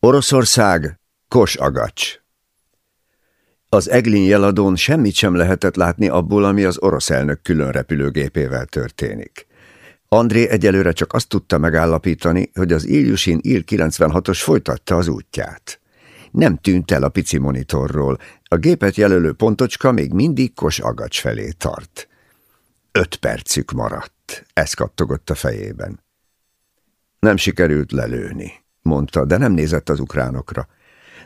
Oroszország, Kosagacs. Az Eglin jeladón semmit sem lehetett látni abból, ami az orosz elnök külön repülőgépével történik. André egyelőre csak azt tudta megállapítani, hogy az Iljusin Il-96-os folytatta az útját. Nem tűnt el a pici monitorról, a gépet jelölő pontocska még mindig Kosagacs felé tart. Öt percük maradt, ez kattogott a fejében. Nem sikerült lelőni, mondta, de nem nézett az ukránokra.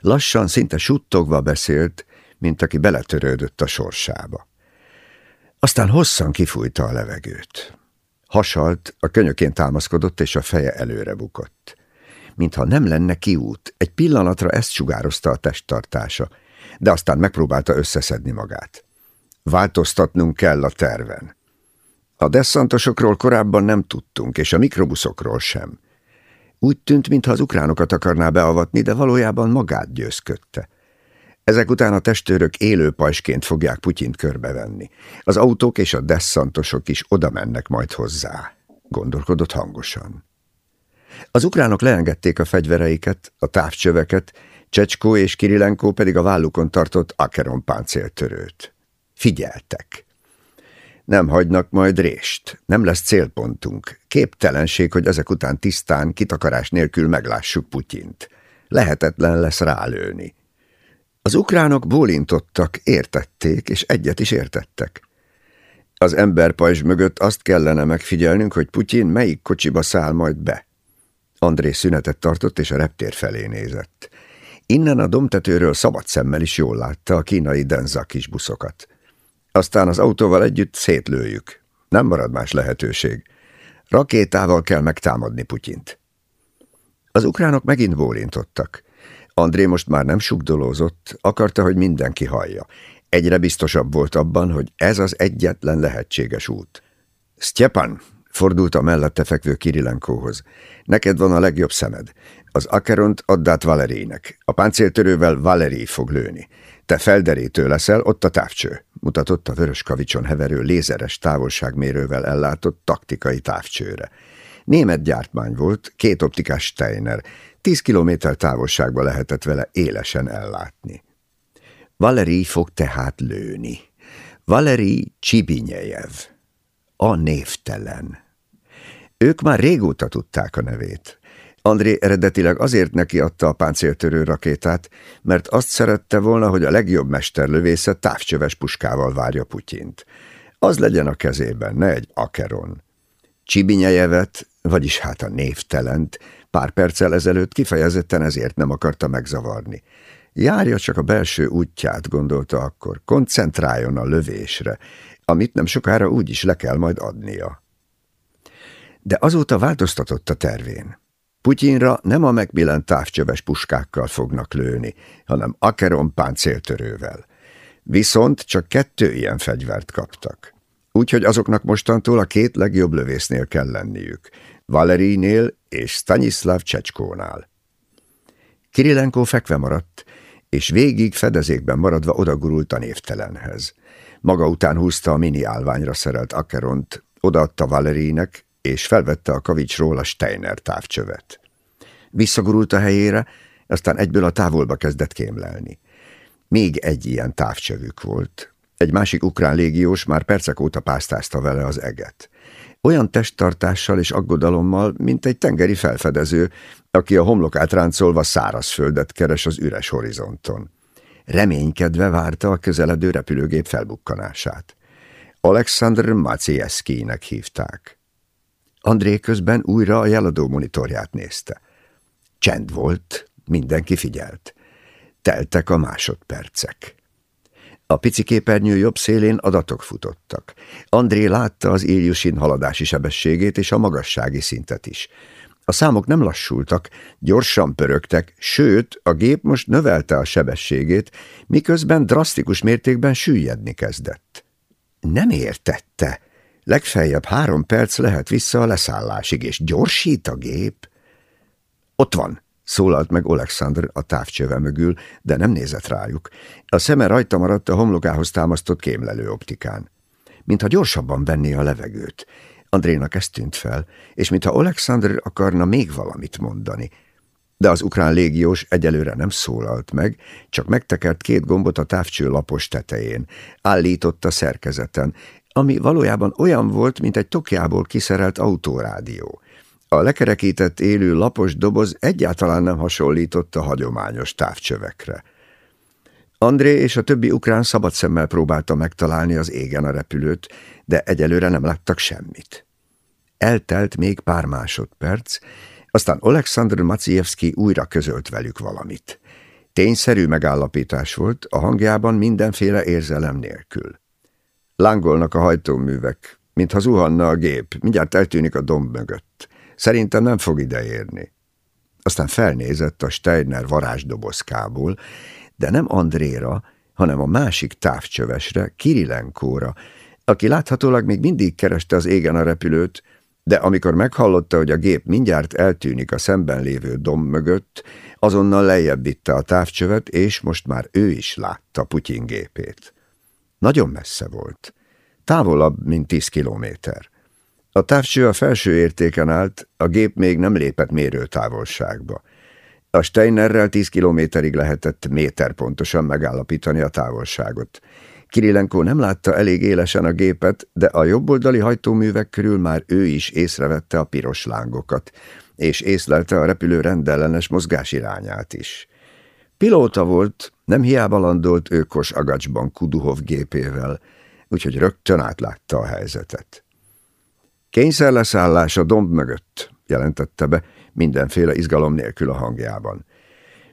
Lassan, szinte suttogva beszélt, mint aki beletörődött a sorsába. Aztán hosszan kifújta a levegőt. Hasalt, a könyökén támaszkodott, és a feje előre bukott. Mintha nem lenne kiút, egy pillanatra ezt sugározta a testtartása, de aztán megpróbálta összeszedni magát. Változtatnunk kell a terven. A desszantosokról korábban nem tudtunk, és a mikrobuszokról sem. Úgy tűnt, mintha az ukránokat akarná beavatni, de valójában magát győzködte. Ezek után a testőrök élő pajsként fogják Putyint körbevenni. Az autók és a desszantosok is oda mennek majd hozzá, gondolkodott hangosan. Az ukránok leengedték a fegyvereiket, a távcsöveket, Csecskó és Kirilenko pedig a vállukon tartott Akeron páncéltörőt. Figyeltek. Nem hagynak majd rést, nem lesz célpontunk. Képtelenség, hogy ezek után tisztán, kitakarás nélkül meglássuk Putyint. Lehetetlen lesz rálőni. Az ukránok bólintottak, értették, és egyet is értettek. Az emberpajzs mögött azt kellene megfigyelnünk, hogy Putyin melyik kocsiba száll majd be. André szünetet tartott, és a reptér felé nézett. Innen a domtetőről szabad szemmel is jól látta a kínai Denza kis buszokat. Aztán az autóval együtt szétlőjük. Nem marad más lehetőség. Rakétával kell megtámadni Putyint. Az ukránok megint bólintottak. André most már nem sugdolózott, akarta, hogy mindenki hallja. Egyre biztosabb volt abban, hogy ez az egyetlen lehetséges út. Sztyepan, fordult a mellette fekvő Kirilenkóhoz. Neked van a legjobb szemed. Az Akeront add át Valerinek. A páncéltörővel Valeri fog lőni. Te felderétő leszel, ott a távcső, mutatott a vörös kavicson heverő lézeres távolságmérővel ellátott taktikai távcsőre. Német gyártmány volt, két optikás Steiner, tíz kilométer távolságba lehetett vele élesen ellátni. Valeri fog tehát lőni. Valeri Csibinyejev. A névtelen. Ők már régóta tudták a nevét. André eredetileg azért neki adta a páncéltörő rakétát, mert azt szerette volna, hogy a legjobb mesterlövésze távcsöves puskával várja Putyint. Az legyen a kezében, ne egy akeron. Csibinyejevet, vagyis hát a névtelent, pár perccel ezelőtt kifejezetten ezért nem akarta megzavarni. Járja csak a belső útját, gondolta akkor, koncentráljon a lövésre, amit nem sokára úgy is le kell majd adnia. De azóta változtatott a tervén. Putyinra nem a megbillent távcsöves puskákkal fognak lőni, hanem akeron páncéltörővel. Viszont csak kettő ilyen fegyvert kaptak. Úgyhogy azoknak mostantól a két legjobb lövésznél kell lenniük, Valerinél és Stanislav Csecskónál. Kirilenko fekve maradt, és végig fedezékben maradva odagurult a névtelenhez. Maga után húzta a mini állványra szerelt Akeront, odaadta Valerinek, és felvette a kavicsról a Steiner távcsövet. Visszagurult a helyére, aztán egyből a távolba kezdett kémlelni. Még egy ilyen távcsövük volt. Egy másik ukrán légiós már percek óta pásztázta vele az eget. Olyan testtartással és aggodalommal, mint egy tengeri felfedező, aki a homlokát ráncolva szárazföldet keres az üres horizonton. Reménykedve várta a közeledő repülőgép felbukkanását. Alexander Maciejewskinek hívták. André közben újra a jeladó monitorját nézte. Csend volt, mindenki figyelt. Teltek a másodpercek. A pici képernyő jobb szélén adatok futottak. André látta az Iljusin haladási sebességét és a magassági szintet is. A számok nem lassultak, gyorsan pörögtek, sőt, a gép most növelte a sebességét, miközben drasztikus mértékben süllyedni kezdett. Nem értette, Legfeljebb három perc lehet vissza a leszállásig, és gyorsít a gép. Ott van, szólalt meg Alexander a távcsöve mögül, de nem nézett rájuk. A szeme rajta maradt a homlokához támasztott kémlelő optikán. Mintha gyorsabban venné a levegőt. Andrénak ez tűnt fel, és mintha Alexander akarna még valamit mondani. de az ukrán légiós egyelőre nem szólalt meg, csak megtekert két gombot a távcső lapos tetején, állította szerkezeten, ami valójában olyan volt, mint egy tokjából kiszerelt autórádió. A lekerekített élő lapos doboz egyáltalán nem hasonlított a hagyományos távcsövekre. André és a többi ukrán szabad szemmel próbálta megtalálni az égen a repülőt, de egyelőre nem láttak semmit. Eltelt még pár másodperc, aztán Oleksandr Macievski újra közölt velük valamit. Tényszerű megállapítás volt, a hangjában mindenféle érzelem nélkül. Lángolnak a hajtóművek, mintha zuhanna a gép, mindjárt eltűnik a domb mögött. Szerintem nem fog ideérni. Aztán felnézett a Steiner varázsdobozkából, de nem Andréra, hanem a másik távcsövesre, Kirilenkóra, aki láthatólag még mindig kereste az égen a repülőt, de amikor meghallotta, hogy a gép mindjárt eltűnik a szemben lévő domb mögött, azonnal lejjebb vitte a távcsövet, és most már ő is látta Putyin gépét. Nagyon messze volt. Távolabb, mint tíz kilométer. A távcső a felső értéken állt, a gép még nem lépett mérő távolságba. A Steinerrel tíz kilométerig lehetett méter pontosan megállapítani a távolságot. Kirilenko nem látta elég élesen a gépet, de a jobboldali hajtóművek körül már ő is észrevette a piros lángokat, és észlelte a repülő rendellenes mozgásirányát is. Pilóta volt, nem hiába landolt őkos agacsban Kuduhov gépével, úgyhogy rögtön átlátta a helyzetet. Kényszerleszállás a domb mögött, jelentette be, mindenféle izgalom nélkül a hangjában.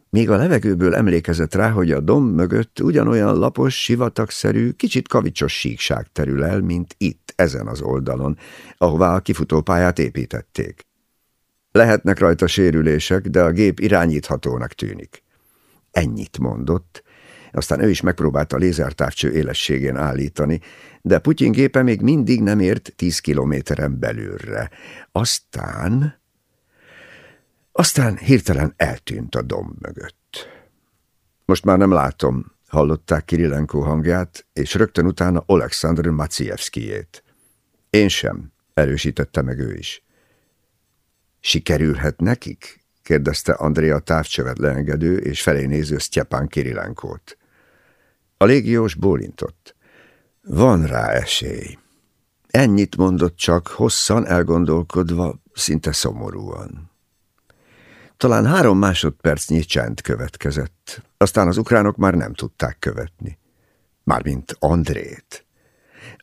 Még a levegőből emlékezett rá, hogy a domb mögött ugyanolyan lapos, sivatagszerű, kicsit kavicsos síkság terül el, mint itt, ezen az oldalon, ahová a kifutópályát építették. Lehetnek rajta sérülések, de a gép irányíthatónak tűnik. Ennyit mondott, aztán ő is megpróbálta a lézertávcső élességén állítani, de Putyin gépe még mindig nem ért tíz kilométeren belülre. Aztán... Aztán hirtelen eltűnt a domb mögött. Most már nem látom, hallották Kirilenko hangját, és rögtön utána Oleksandr Macievskijét. Én sem, erősítette meg ő is. Sikerülhet nekik? Kérdezte Andrea távcsövet leengedő és felé néző Sztyepán Kirilenkót. A légiós bólintott. Van rá esély. Ennyit mondott csak, hosszan elgondolkodva, szinte szomorúan. Talán három másodpercnyi csend következett, aztán az ukránok már nem tudták követni. Mármint Andrét.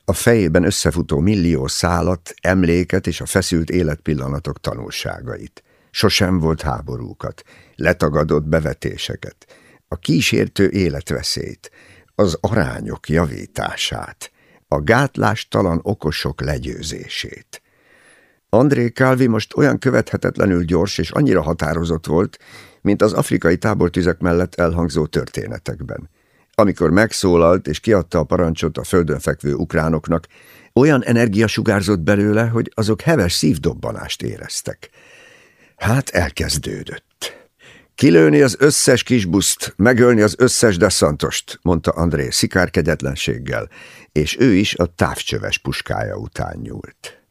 A fejében összefutó millió szálat, emléket és a feszült életpillanatok tanulságait. Sosem volt háborúkat, letagadott bevetéseket, a kísértő életveszélyt, az arányok javítását, a gátlástalan okosok legyőzését. André Calvi most olyan követhetetlenül gyors és annyira határozott volt, mint az afrikai tábortüzek mellett elhangzó történetekben. Amikor megszólalt és kiadta a parancsot a földön fekvő ukránoknak, olyan energia sugárzott belőle, hogy azok heves szívdobbanást éreztek. Hát elkezdődött. Kilőni az összes kis buszt, megölni az összes deszantost, mondta André szikárkegyetlenséggel, és ő is a távcsöves puskája után nyúlt.